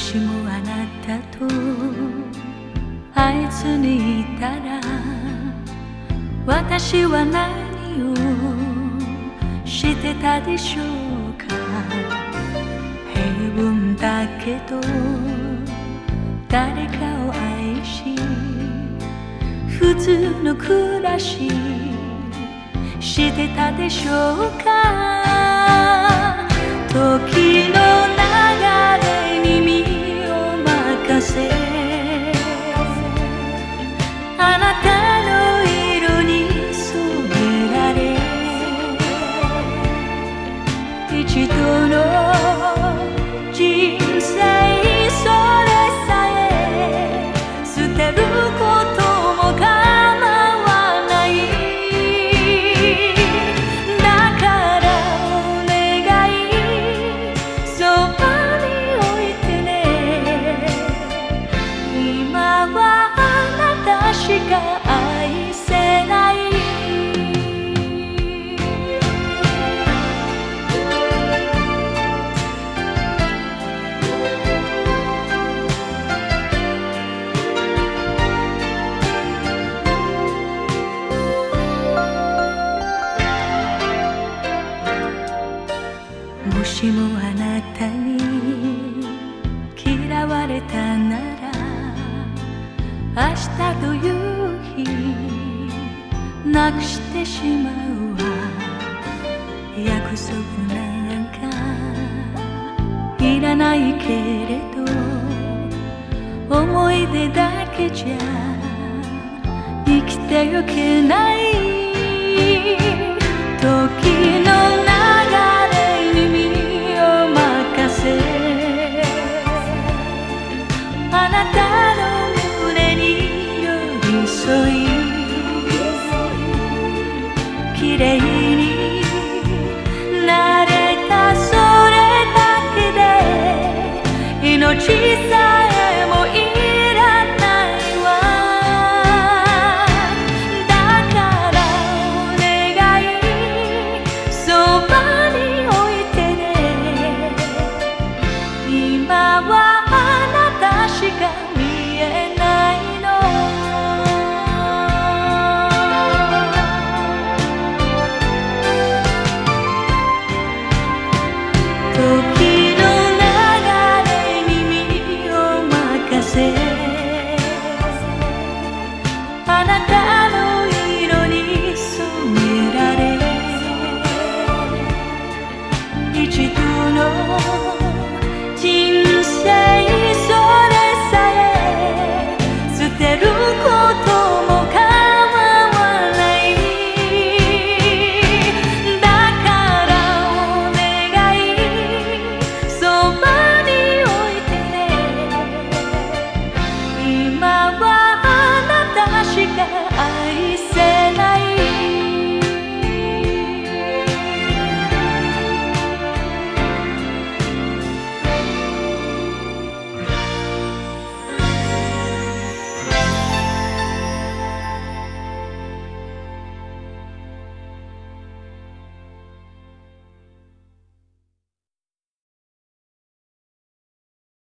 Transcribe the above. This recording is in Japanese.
しもあなたと会えずにいたら私は何をしてたでしょうか。平凡だけど誰かを愛し普通の暮らししてたでしょうか。時のもしもあなたに嫌われたなら明日という日なくしてしまうわ。約束なんかいらないけれど思い出だけじゃ生きてゆけない Day.